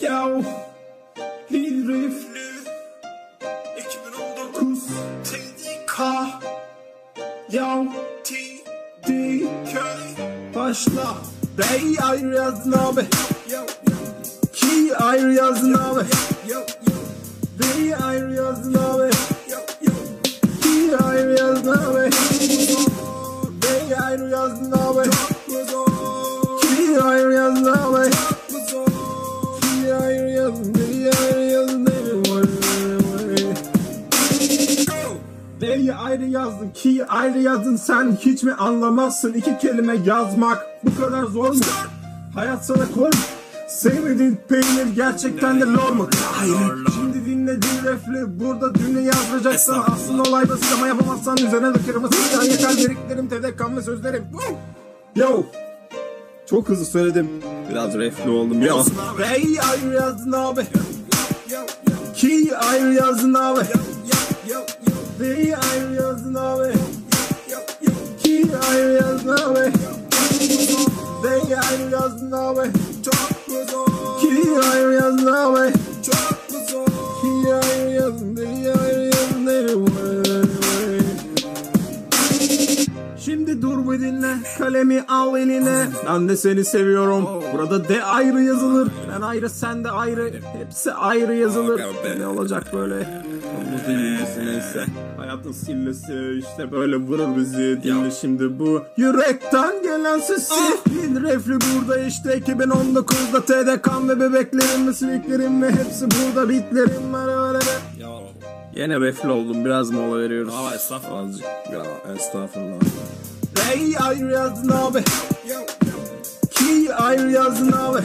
Yav Hilriflü 2019 TDK Yav TDK Başla. Bey ayrı yazdın abi. Ki ayrı yazdın abi. Bey ayrı yazdın abi. Ki ayrı yazdın abi B'yi ayrı yazdın, ki ayrı yazdın. Sen hiç mi anlamazsın? İki kelime yazmak bu kadar zor mu? Hayat sana kor mu? Sevmediğin peynir gerçekten de lor mu? Hayır. Şimdi dinle din refli burada dünle yazdıracaksın aslında olay basit ama yapamazsan üzerine dökerim ısırgan yeter dediklerim tedekan ve sözlerim. Yo. Çok hızlı söyledim. Biraz refli oldum ya. B'yi ayrı yazdın abi. Ki ayrı yazdın abi B'yi ayrı yazdın abi. Ki ayrı yazdın abi. B'yi ayrı yazdın abi. Ki ayrı yazdın abi Şimdi dur bir dinle. Kalemi al eline. Ben de seni seviyorum. Burada de ayrı yazılır. Ben ayrı sen de ayrı. Hepsi ayrı yazılır. Ne olacak böyle? Bu dinlesi neyse Hayatın sillesi işte böyle vurur bizi. Dinle şimdi bu. Yürekten gelen sesi. Bin refli burada işte. 2019'da TDK'm ve bebeklerim ve siliklerim ve hepsi burada. Bitlerim var Yine refli oldum biraz mola veriyoruz. Aa, estağfurullah. Azıcık. Ya estağfurullah. Bey ayrı yazdın abi. Ki ayrı yazdın abi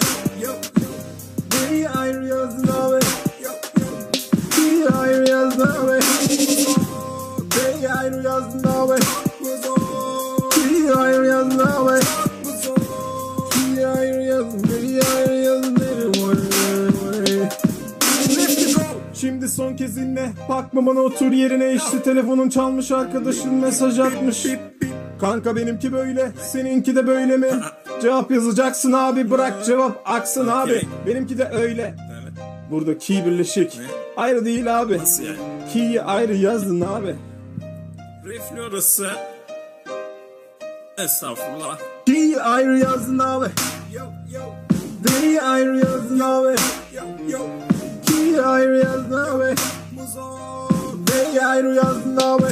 Şimdi son kez dinle. Bakma bana otur yerine. İşte telefonun çalmış arkadaşın mesaj atmış. Kanka benimki böyle seninki de böyle mi? Cevap yazacaksın abi bırak cevap aksın abi. Benimki de öyle. Burada ki birleşik. Ayrı değil abi? Ki'yi ayrı yazdın abi. Reflü orası. Estağfurullah. Ki'yi ayrı yazdın abi. D'yi ayrı yazdın abi. Ki'yi ayrı yazdın abi. D'yi ayrı yazdın abi